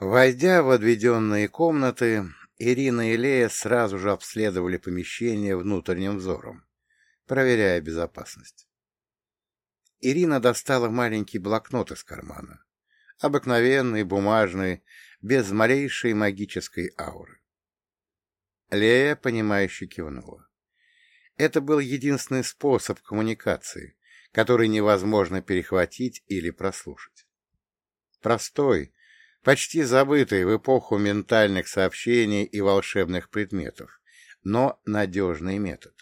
Войдя в отведенные комнаты, Ирина и Лея сразу же обследовали помещение внутренним взором, проверяя безопасность. Ирина достала маленький блокнот из кармана. Обыкновенный, бумажный, без малейшей магической ауры. Лея, понимающе кивнула. Это был единственный способ коммуникации, который невозможно перехватить или прослушать. Простой, почти забытый в эпоху ментальных сообщений и волшебных предметов, но надежный метод.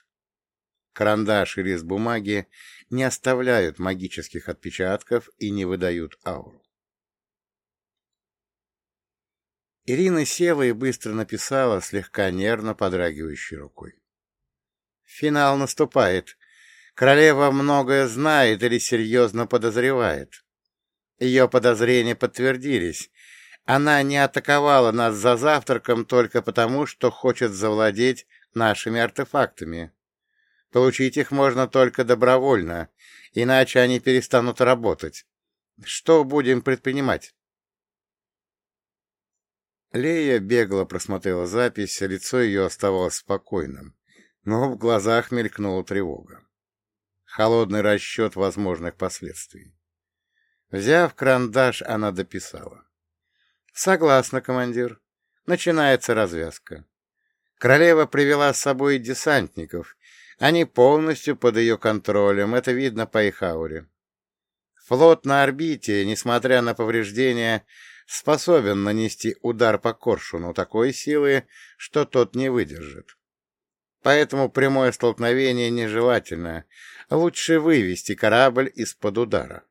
Карандаш и лист бумаги не оставляют магических отпечатков и не выдают ауру. Ирина села и быстро написала, слегка нервно подрагивающей рукой. Финал наступает. Королева многое знает или серьезно подозревает. Ее подозрения подтвердились. Она не атаковала нас за завтраком только потому, что хочет завладеть нашими артефактами. Получить их можно только добровольно, иначе они перестанут работать. Что будем предпринимать? Лея бегло просмотрела запись, лицо ее оставалось спокойным, но в глазах мелькнула тревога. Холодный расчет возможных последствий. Взяв карандаш, она дописала. «Согласна, командир. Начинается развязка. Королева привела с собой десантников, они полностью под ее контролем, это видно по их ауре. Флот на орбите, несмотря на повреждения, способен нанести удар по коршуну такой силы, что тот не выдержит. Поэтому прямое столкновение нежелательно. Лучше вывести корабль из-под удара.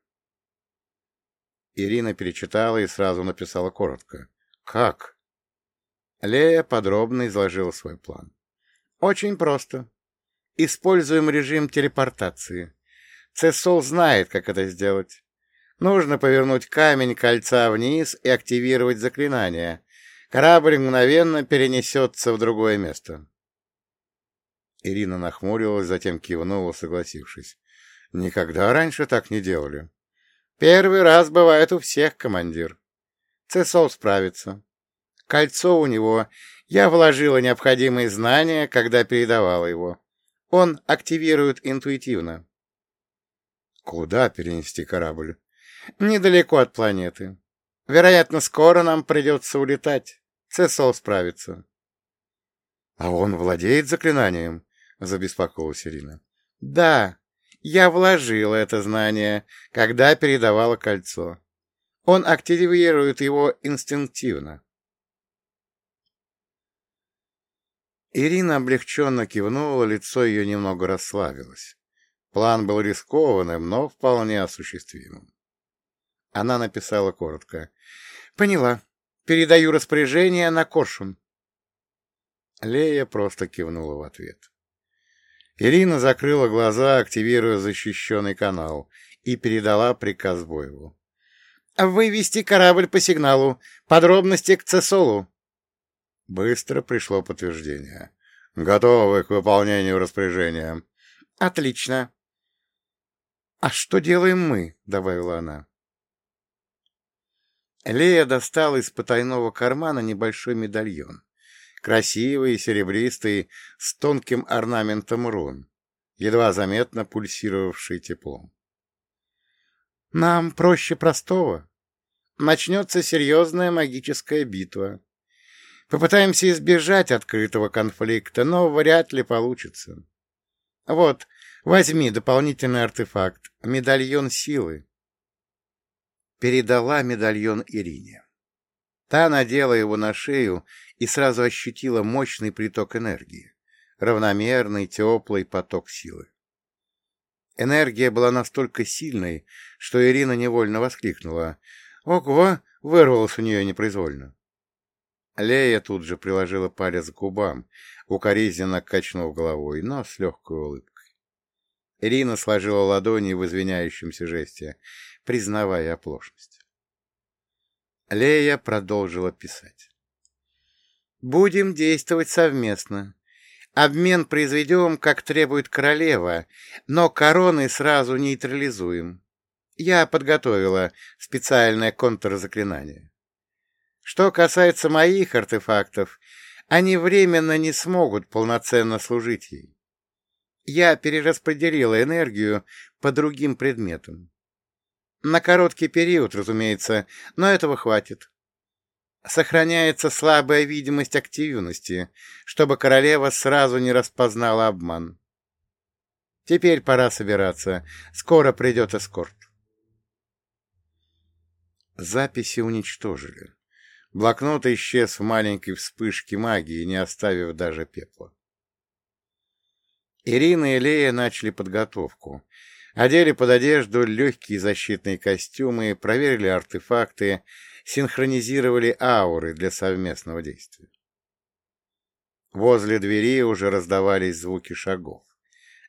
Ирина перечитала и сразу написала коротко. «Как?» Лея подробно изложила свой план. «Очень просто. Используем режим телепортации. Цесол знает, как это сделать. Нужно повернуть камень кольца вниз и активировать заклинание. Корабль мгновенно перенесется в другое место. Ирина нахмурилась, затем кивнула, согласившись. Никогда раньше так не делали. Первый раз бывает у всех, командир. Цесол справится. Кольцо у него. Я вложила необходимые знания, когда передавала его. Он активирует интуитивно. Куда перенести корабль? Недалеко от планеты. Вероятно, скоро нам придется улетать. Цесол справится. — А он владеет заклинанием? — забеспокоилась Ирина. — Да, я вложила это знание, когда передавала кольцо. Он активирует его инстинктивно. Ирина облегченно кивнула, лицо ее немного расслабилось. План был рискованным, но вполне осуществимым. Она написала коротко. «Поняла. Передаю распоряжение на Коршун». Лея просто кивнула в ответ. Ирина закрыла глаза, активируя защищенный канал, и передала приказ Боеву. «Вывести корабль по сигналу. Подробности к Цесолу». Быстро пришло подтверждение. «Готовы к выполнению распоряжения». «Отлично». «А что делаем мы?» — добавила она. Лея достала из потайного кармана небольшой медальон. Красивый, и серебристый, с тонким орнаментом рун, едва заметно пульсировавший теплом. «Нам проще простого. Начнется серьезная магическая битва. Попытаемся избежать открытого конфликта, но вряд ли получится. Вот, возьми дополнительный артефакт — медальон силы передала медальон Ирине. Та надела его на шею и сразу ощутила мощный приток энергии, равномерный теплый поток силы. Энергия была настолько сильной, что Ирина невольно воскликнула. «Ого!» — вырвалось у нее непроизвольно. Лея тут же приложила палец к губам, укоризненно качнув головой, но с легкой улыбкой. Ирина сложила ладони в извиняющемся жесте признавая оплошность. Лея продолжила писать. «Будем действовать совместно. Обмен произведем, как требует королева, но короны сразу нейтрализуем. Я подготовила специальное контрзаклинание. Что касается моих артефактов, они временно не смогут полноценно служить ей. Я перераспределила энергию по другим предметам. На короткий период, разумеется, но этого хватит. Сохраняется слабая видимость активности, чтобы королева сразу не распознала обман. Теперь пора собираться. Скоро придет эскорт. Записи уничтожили. Блокнот исчез в маленькой вспышке магии, не оставив даже пепла. Ирина и Лея начали подготовку. Одели под одежду легкие защитные костюмы, проверили артефакты, синхронизировали ауры для совместного действия. Возле двери уже раздавались звуки шагов.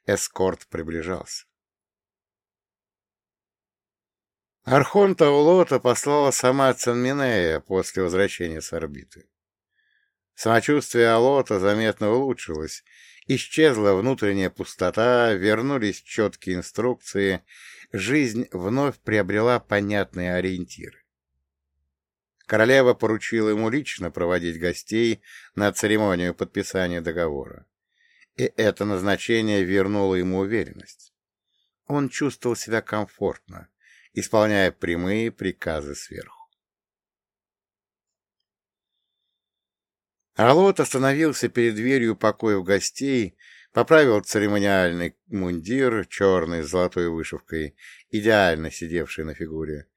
Эскорт приближался. Архонта Улота послала сама Ценминея после возвращения с орбиты. Самочувствие Алота заметно улучшилось, исчезла внутренняя пустота, вернулись четкие инструкции, жизнь вновь приобрела понятные ориентиры. Королева поручила ему лично проводить гостей на церемонию подписания договора и это назначение вернуло ему уверенность. Он чувствовал себя комфортно, исполняя прямые приказы сверху. Алот остановился перед дверью покоев гостей, поправил церемониальный мундир, черный с золотой вышивкой, идеально сидевший на фигуре,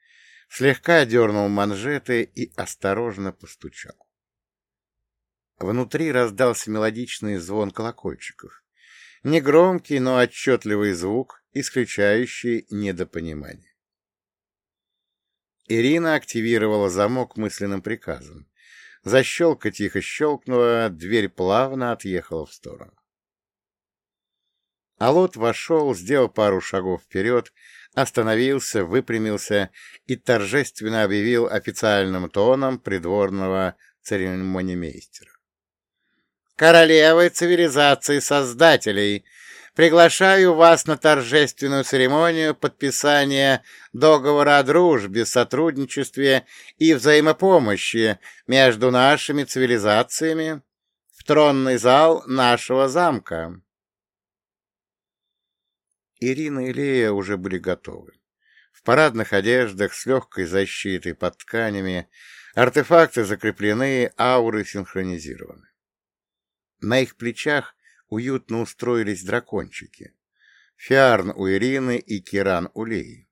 слегка дернул манжеты и осторожно постучал. Внутри раздался мелодичный звон колокольчиков. Негромкий, но отчетливый звук, исключающий недопонимание. Ирина активировала замок мысленным приказом. Защелка тихо щелкнула, дверь плавно отъехала в сторону. Алот вошел, сделал пару шагов вперед, остановился, выпрямился и торжественно объявил официальным тоном придворного церемонимейстера королевы цивилизации создателей, приглашаю вас на торжественную церемонию подписания договора о дружбе, сотрудничестве и взаимопомощи между нашими цивилизациями в тронный зал нашего замка. Ирина и Лея уже были готовы. В парадных одеждах с легкой защитой под тканями, артефакты закреплены, ауры синхронизированы. На их плечах уютно устроились дракончики. Фиарн у Ирины и Киран у Леи.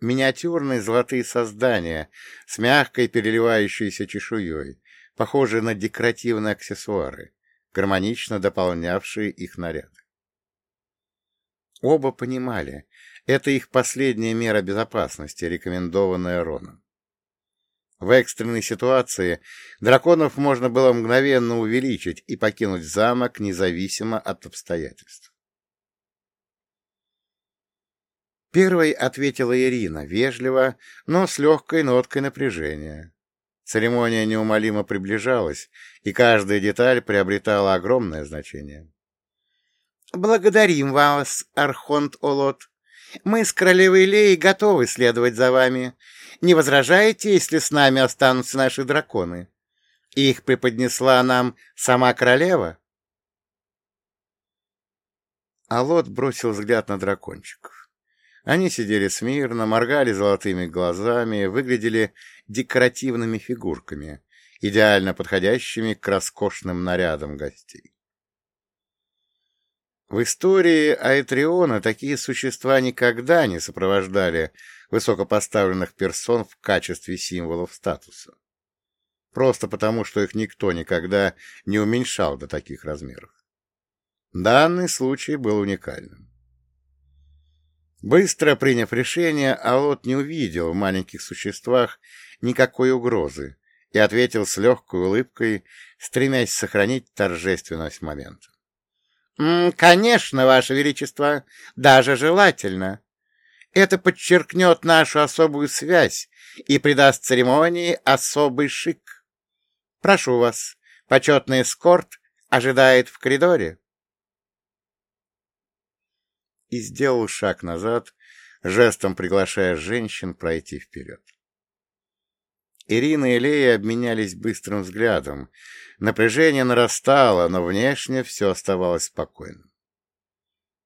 Миниатюрные золотые создания с мягкой переливающейся чешуей, похожие на декоративные аксессуары, гармонично дополнявшие их наряды. Оба понимали, это их последняя мера безопасности, рекомендованная Роном. В экстренной ситуации драконов можно было мгновенно увеличить и покинуть замок независимо от обстоятельств. Первой ответила Ирина, вежливо, но с легкой ноткой напряжения. Церемония неумолимо приближалась, и каждая деталь приобретала огромное значение. — Благодарим вас, Архонт Олот. Мы с королевой Леей готовы следовать за вами не возражаете, если с нами останутся наши драконы? Их преподнесла нам сама королева?» Алот бросил взгляд на дракончиков. Они сидели смирно, моргали золотыми глазами, выглядели декоративными фигурками, идеально подходящими к роскошным нарядам гостей. В истории Аэтриона такие существа никогда не сопровождали высокопоставленных персон в качестве символов статуса. Просто потому, что их никто никогда не уменьшал до таких размеров. Данный случай был уникальным. Быстро приняв решение, Алот не увидел в маленьких существах никакой угрозы и ответил с легкой улыбкой, стремясь сохранить торжественность момента. «Конечно, Ваше Величество, даже желательно. Это подчеркнет нашу особую связь и придаст церемонии особый шик. Прошу вас, почетный эскорт ожидает в коридоре». И сделал шаг назад, жестом приглашая женщин пройти вперед. Ирина и Лея обменялись быстрым взглядом. Напряжение нарастало, но внешне все оставалось спокойным.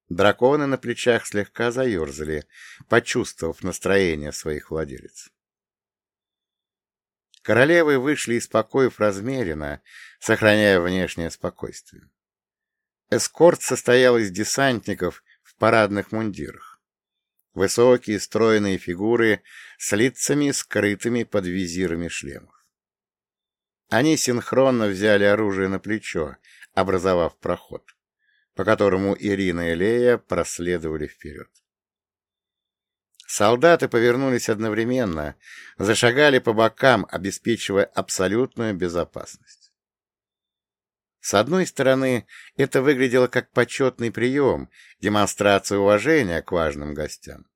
Драконы на плечах слегка заерзали, почувствовав настроение своих владелец. Королевы вышли из покоев размеренно, сохраняя внешнее спокойствие. Эскорт состоял из десантников в парадных мундирах. Высокие стройные фигуры с лицами, скрытыми под визирами шлемов. Они синхронно взяли оружие на плечо, образовав проход, по которому Ирина и Лея проследовали вперед. Солдаты повернулись одновременно, зашагали по бокам, обеспечивая абсолютную безопасность. С одной стороны, это выглядело как почетный прием, демонстрация уважения к важным гостям.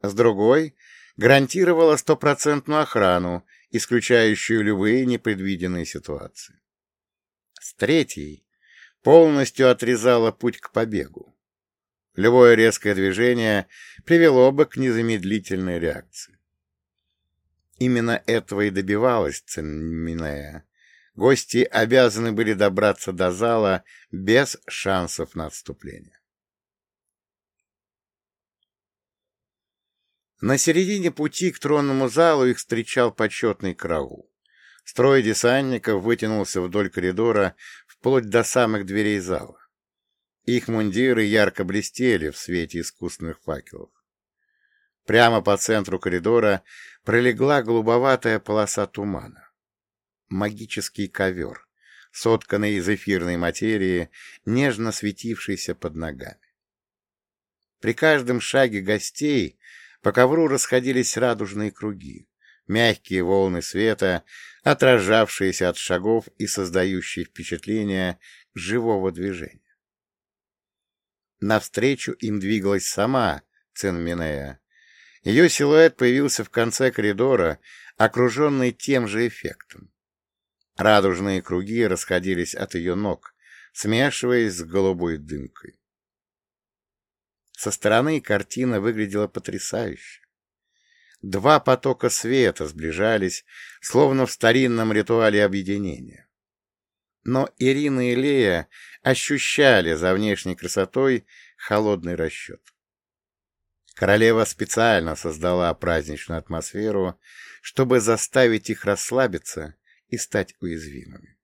С другой, гарантировала стопроцентную охрану, исключающую любые непредвиденные ситуации. С третьей, полностью отрезала путь к побегу. Любое резкое движение привело бы к незамедлительной реакции. Именно этого и добивалась Цинминея. Гости обязаны были добраться до зала без шансов на отступление. На середине пути к тронному залу их встречал почетный караул. Строй десантников вытянулся вдоль коридора вплоть до самых дверей зала. Их мундиры ярко блестели в свете искусственных факелов. Прямо по центру коридора пролегла голубоватая полоса тумана. Магический ковер, сотканный из эфирной материи, нежно светившийся под ногами. При каждом шаге гостей по ковру расходились радужные круги, мягкие волны света, отражавшиеся от шагов и создающие впечатление живого движения. Навстречу им двигалась сама Цинминея. Ее силуэт появился в конце коридора, окруженный тем же эффектом. Радужные круги расходились от ее ног, смешиваясь с голубой дымкой. Со стороны картина выглядела потрясающе. Два потока света сближались, словно в старинном ритуале объединения. Но Ирина и Лея ощущали за внешней красотой холодный расчет. Королева специально создала праздничную атмосферу, чтобы заставить их расслабиться и стать уязвимыми.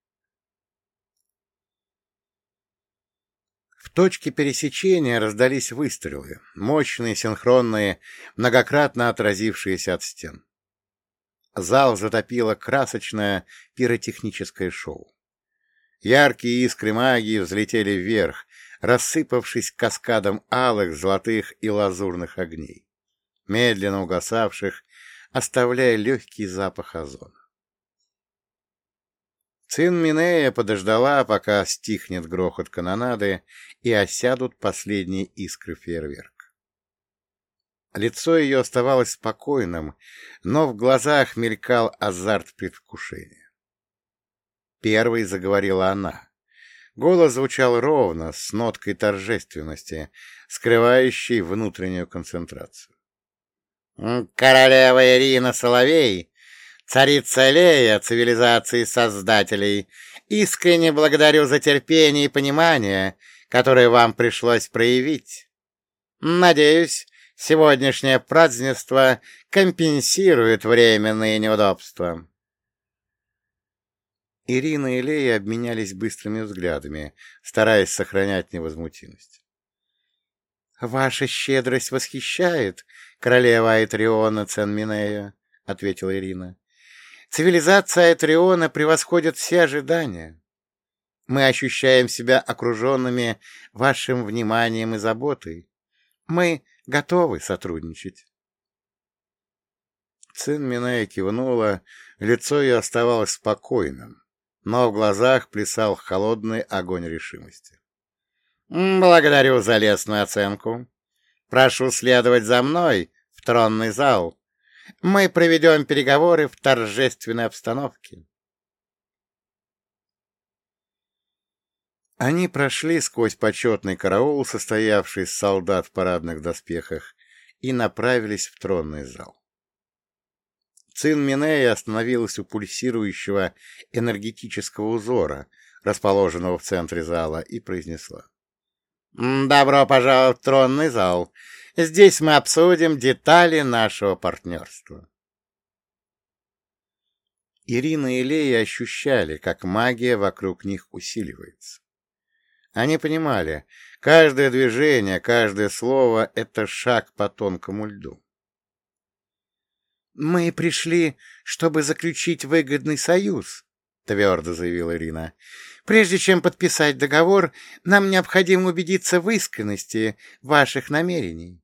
В точке пересечения раздались выстрелы, мощные, синхронные, многократно отразившиеся от стен. Зал затопило красочное пиротехническое шоу. Яркие искры магии взлетели вверх, рассыпавшись каскадом алых, золотых и лазурных огней, медленно угасавших, оставляя легкий запах озона. Цин Минея подождала, пока стихнет грохот канонады и осядут последние искры фейерверка. Лицо ее оставалось спокойным, но в глазах мелькал азарт предвкушения. Первой заговорила она. Голос звучал ровно, с ноткой торжественности, скрывающей внутреннюю концентрацию. «Королева Ирина Соловей, царица Лея цивилизации создателей, искренне благодарю за терпение и понимание, которое вам пришлось проявить. Надеюсь, сегодняшнее празднество компенсирует временные неудобства». Ирина и Лея обменялись быстрыми взглядами, стараясь сохранять невозмутимость. — Ваша щедрость восхищает, королева Айтриона Ценминея, — ответила Ирина. — Цивилизация Айтриона превосходит все ожидания. Мы ощущаем себя окруженными вашим вниманием и заботой. Мы готовы сотрудничать. Цин Минея кивнула, лицо ее оставалось спокойным но в глазах плясал холодный огонь решимости. «Благодарю за лестную оценку. Прошу следовать за мной в тронный зал. Мы проведем переговоры в торжественной обстановке». Они прошли сквозь почетный караул, состоявший из солдат в парадных доспехах, и направились в тронный зал. Цин Минея остановилась у пульсирующего энергетического узора, расположенного в центре зала, и произнесла. «Добро пожаловать в тронный зал. Здесь мы обсудим детали нашего партнерства». Ирина и Лея ощущали, как магия вокруг них усиливается. Они понимали, каждое движение, каждое слово — это шаг по тонкому льду. «Мы пришли, чтобы заключить выгодный союз», — твердо заявила Ирина. «Прежде чем подписать договор, нам необходимо убедиться в искренности ваших намерений».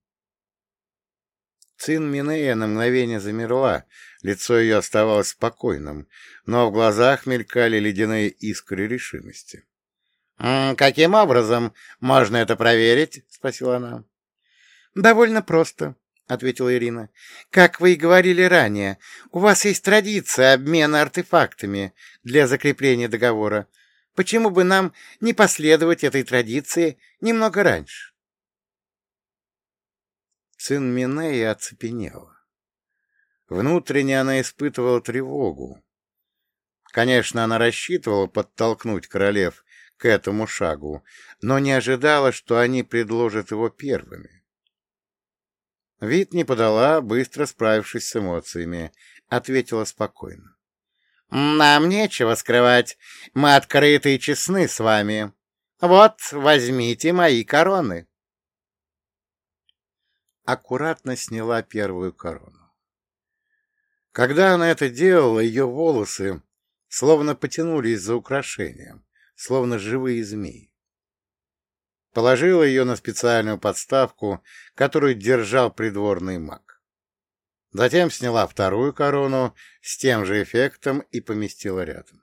Цин Минея на мгновение замерла, лицо ее оставалось спокойным, но в глазах мелькали ледяные искры решимости. «Каким образом можно это проверить?» — спросила она. «Довольно просто», — ответила Ирина. «Как вы и говорили ранее, у вас есть традиция обмена артефактами для закрепления договора. Почему бы нам не последовать этой традиции немного раньше?» Цин Минея оцепенела. Внутренне она испытывала тревогу. Конечно, она рассчитывала подтолкнуть королев к этому шагу, но не ожидала, что они предложат его первыми. Вид не подала, быстро справившись с эмоциями, ответила спокойно. «Нам нечего скрывать, мы открыты и честны с вами. Вот, возьмите мои короны» аккуратно сняла первую корону. Когда она это делала, ее волосы словно потянулись за украшением, словно живые змеи. Положила ее на специальную подставку, которую держал придворный маг. Затем сняла вторую корону с тем же эффектом и поместила рядом.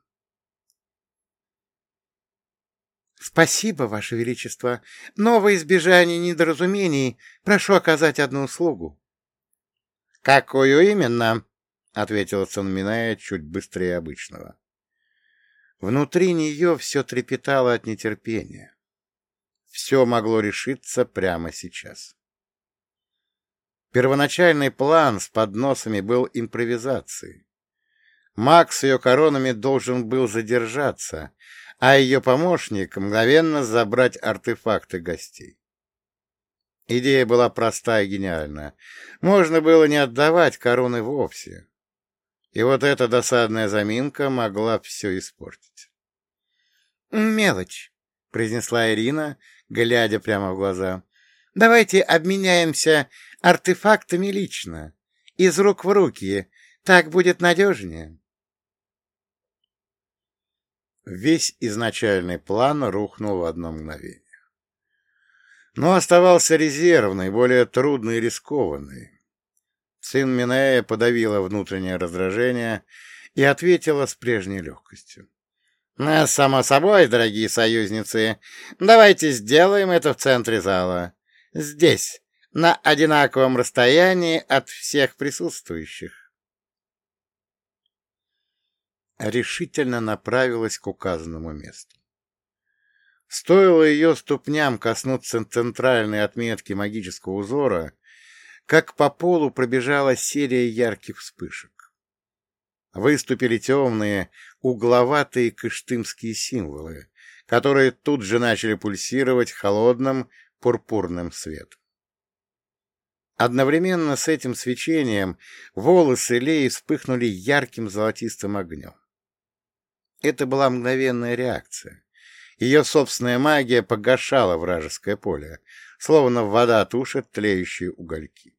«Спасибо, Ваше Величество, но во избежание недоразумений прошу оказать одну услугу». «Какую именно?» — ответила Цанминая чуть быстрее обычного. Внутри нее все трепетало от нетерпения. Все могло решиться прямо сейчас. Первоначальный план с подносами был импровизацией. Макс с ее коронами должен был задержаться, а ее помощник мгновенно забрать артефакты гостей. Идея была проста и гениальна. Можно было не отдавать короны вовсе. И вот эта досадная заминка могла все испортить. «Мелочь», — произнесла Ирина, глядя прямо в глаза. «Давайте обменяемся артефактами лично, из рук в руки. Так будет надежнее». Весь изначальный план рухнул в одно мгновение. Но оставался резервный, более трудный и рискованный. Сын Минея подавила внутреннее раздражение и ответила с прежней легкостью. «Ну, «Само собой, дорогие союзницы, давайте сделаем это в центре зала. Здесь, на одинаковом расстоянии от всех присутствующих решительно направилась к указанному месту. Стоило ее ступням коснуться центральной отметки магического узора, как по полу пробежала серия ярких вспышек. Выступили темные, угловатые кыштымские символы, которые тут же начали пульсировать холодным пурпурным светом. Одновременно с этим свечением волосы Леи вспыхнули ярким золотистым огнем. Это была мгновенная реакция. Ее собственная магия погашала вражеское поле, словно вода тушит тлеющие угольки.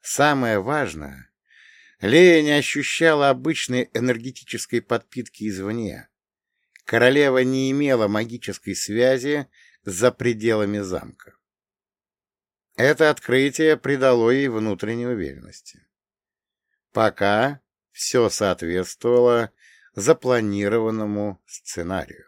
Самое важное, Лея не ощущала обычной энергетической подпитки извне. Королева не имела магической связи за пределами замка. Это открытие придало ей внутренней уверенности. Пока все соответствовало запланированному сценарию.